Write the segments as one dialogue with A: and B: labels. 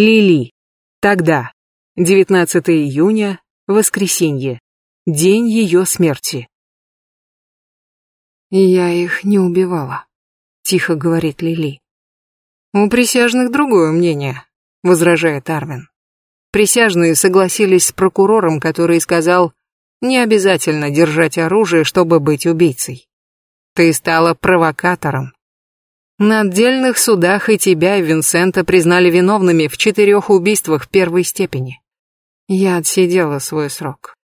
A: Лили. Тогда. 19 июня. Воскресенье. День ее смерти.
B: «Я их не убивала», — тихо говорит Лили.
A: «У присяжных другое мнение», — возражает Арвин. Присяжные согласились с прокурором, который сказал, «Не обязательно держать оружие, чтобы быть убийцей. Ты стала провокатором, на отдельных судах и тебя, и Винсента признали виновными в четырех убийствах первой степени. Я отсидела свой срок.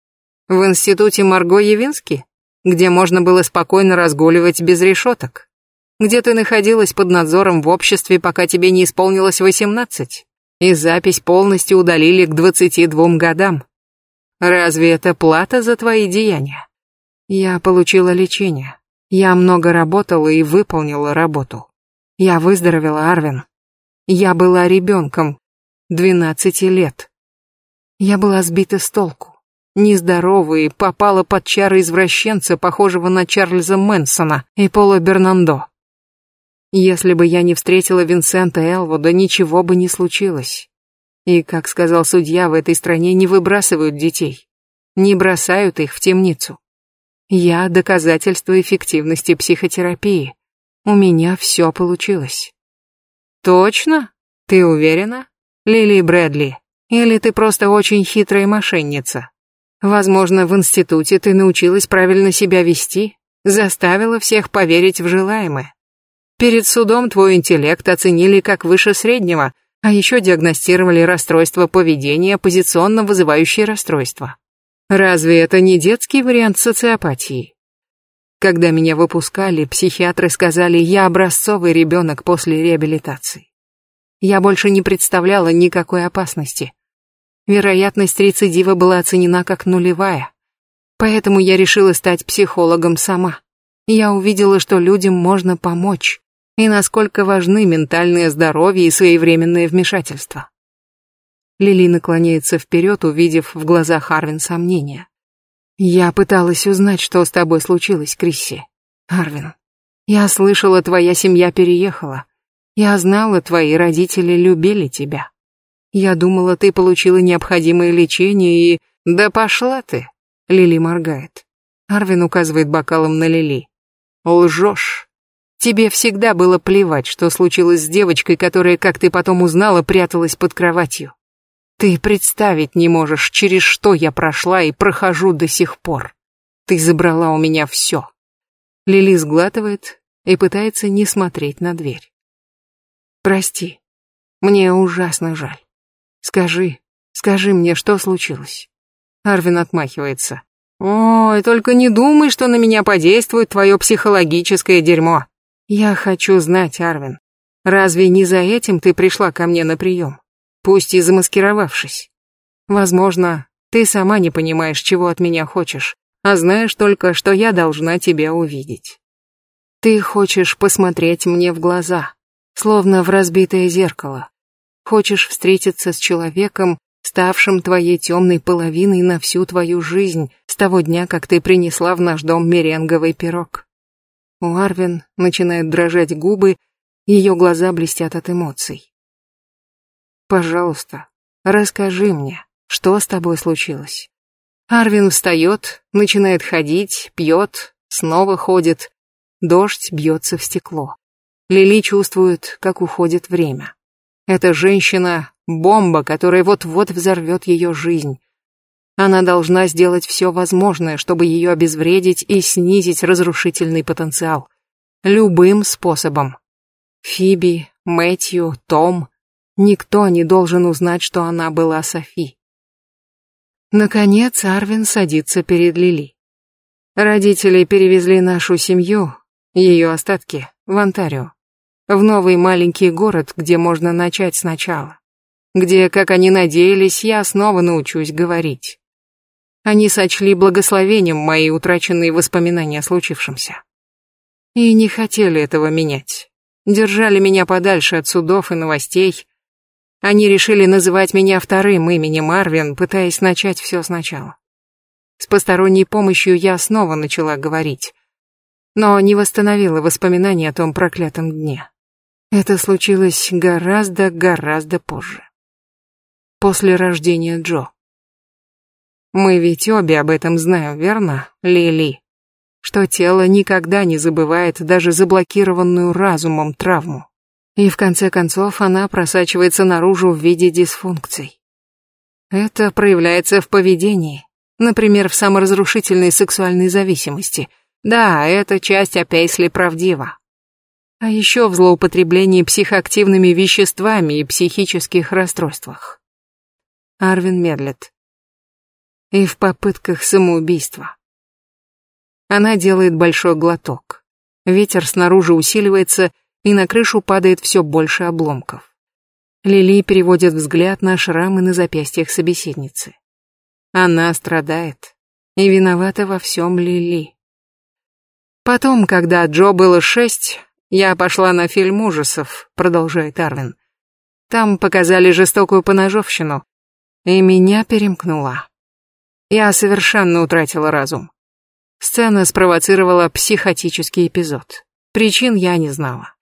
A: В институте Марго Явински, где можно было спокойно разгуливать без решеток, где ты находилась под надзором в обществе, пока тебе не исполнилось восемнадцать, и запись полностью удалили к двадцати двум годам. Разве это плата за твои деяния? Я получила лечение. Я много работала и выполнила работу. Я выздоровела, Арвин. Я была ребенком, 12 лет. Я была сбита с толку, нездорова и попала под чары извращенца, похожего на Чарльза Мэнсона и Пола Бернандо. Если бы я не встретила Винсента Элвуда, ничего бы не случилось. И, как сказал судья, в этой стране не выбрасывают детей. Не бросают их в темницу. Я доказательство эффективности психотерапии у меня все получилось. Точно? Ты уверена? Лили Брэдли? Или ты просто очень хитрая мошенница? Возможно, в институте ты научилась правильно себя вести, заставила всех поверить в желаемое. Перед судом твой интеллект оценили как выше среднего, а еще диагностировали расстройство поведения, позиционно вызывающее расстройство. Разве это не детский вариант социопатии? Когда меня выпускали, психиатры сказали, я образцовый ребенок после реабилитации. Я больше не представляла никакой опасности. Вероятность рецидива была оценена как нулевая. Поэтому я решила стать психологом сама. Я увидела, что людям можно помочь, и насколько важны ментальное здоровье и своевременное вмешательство. Лили наклоняется вперед, увидев в глазах Харвин сомнения. Я пыталась узнать, что с тобой случилось, Крисси. Арвин, я слышала, твоя семья переехала. Я знала, твои родители любили тебя. Я думала, ты получила необходимое лечение и... Да пошла ты!» Лили моргает. Арвин указывает бокалом на Лили. «Лжешь. Тебе всегда было плевать, что случилось с девочкой, которая, как ты потом узнала, пряталась под кроватью. Ты представить не можешь, через что я прошла и прохожу до сих пор. Ты забрала у меня все. Лили сглатывает и пытается не смотреть на дверь. Прости, мне ужасно жаль. Скажи, скажи мне, что случилось? Арвин отмахивается. Ой, только не думай, что на меня подействует твое психологическое дерьмо. Я хочу знать, Арвин, разве не за этим ты пришла ко мне на прием? пусть и замаскировавшись. Возможно, ты сама не понимаешь, чего от меня хочешь, а знаешь только, что я должна тебя увидеть. Ты хочешь посмотреть мне в глаза, словно в разбитое зеркало. Хочешь встретиться с человеком, ставшим твоей темной половиной на всю твою жизнь с того дня, как ты принесла в наш дом меренговый пирог. У Арвин начинают дрожать губы, ее глаза блестят от эмоций. Пожалуйста, расскажи мне, что с тобой случилось? Арвин встает, начинает ходить, пьет, снова ходит. Дождь бьется в стекло. Лили чувствует, как уходит время. Эта женщина — бомба, которая вот-вот взорвет ее жизнь. Она должна сделать все возможное, чтобы ее обезвредить и снизить разрушительный потенциал. Любым способом. Фиби, Мэтью, Том, Никто не должен узнать, что она была Софи. Наконец Арвин садится перед Лили. Родители перевезли нашу семью, ее остатки, в Онтарио. В новый маленький город, где можно начать сначала. Где, как они надеялись, я снова научусь говорить. Они сочли благословением мои утраченные воспоминания о случившемся. И не хотели этого менять. Держали меня подальше от судов и новостей, они решили называть меня вторым именем Арвин, пытаясь начать все сначала. С посторонней помощью я снова начала говорить, но не восстановила воспоминания о том проклятом дне. Это случилось гораздо-гораздо позже. После рождения Джо. Мы ведь обе об этом знаем, верно, Лили? Что тело никогда не забывает даже заблокированную разумом травму и в конце концов она просачивается наружу в виде дисфункций. Это проявляется в поведении, например, в саморазрушительной сексуальной зависимости. Да, эта часть о Пейсли правдива. А еще в злоупотреблении психоактивными веществами и психических расстройствах. Арвин медлит. И в попытках самоубийства. Она делает большой глоток. Ветер снаружи усиливается, и на крышу падает все больше обломков. Лили переводит взгляд на шрамы на запястьях собеседницы. Она страдает и виновата во всем Лили. Потом, когда Джо было шесть, я пошла на фильм ужасов, продолжает Арвин. Там показали жестокую поножовщину, и меня перемкнула. Я совершенно утратила разум. Сцена спровоцировала психотический эпизод. Причин я не знала.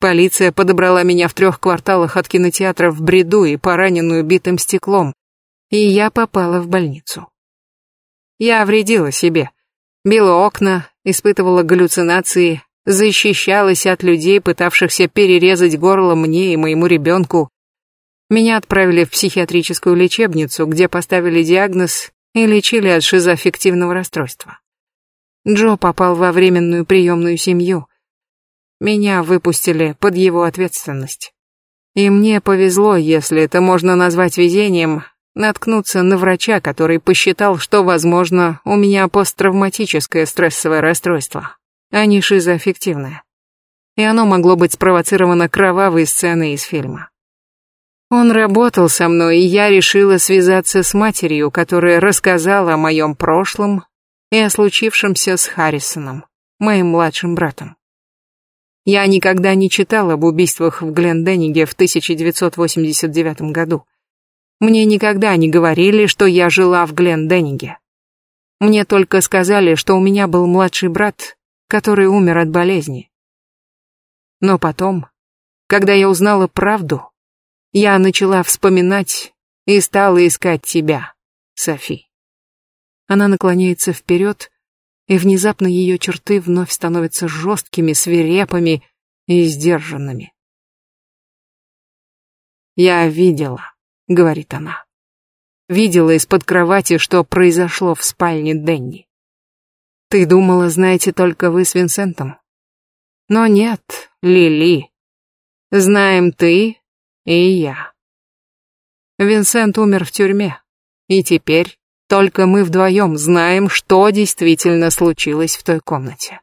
A: Полиция подобрала меня в трех кварталах от кинотеатра в бреду и пораненную битым стеклом, и я попала в больницу. Я вредила себе, била окна, испытывала галлюцинации, защищалась от людей, пытавшихся перерезать горло мне и моему ребенку. Меня отправили в психиатрическую лечебницу, где поставили диагноз и лечили от шизоаффективного расстройства. Джо попал во временную приемную семью. Меня выпустили под его ответственность. И мне повезло, если это можно назвать везением, наткнуться на врача, который посчитал, что, возможно, у меня посттравматическое стрессовое расстройство, а не шизоаффективное. И оно могло быть спровоцировано кровавой сценой из фильма. Он работал со мной, и я решила связаться с матерью, которая рассказала о моем прошлом и о случившемся с Харрисоном, моим младшим братом. Я никогда не читал об убийствах в Гленденниге в 1989 году. Мне никогда не говорили, что я жила в Гленденниге. Мне только сказали, что у меня был младший брат, который умер от болезни. Но потом, когда я узнала правду, я начала вспоминать и стала искать тебя, Софи. Она наклоняется вперед, и внезапно ее черты вновь становятся жесткими, свирепыми и сдержанными. «Я видела», — говорит она. «Видела из-под кровати, что произошло в спальне Денни. Ты думала, знаете только вы с Винсентом? Но нет, Лили. Знаем ты и я. Винсент умер в тюрьме, и теперь только мы вдвоем знаем, что действительно случилось в той комнате.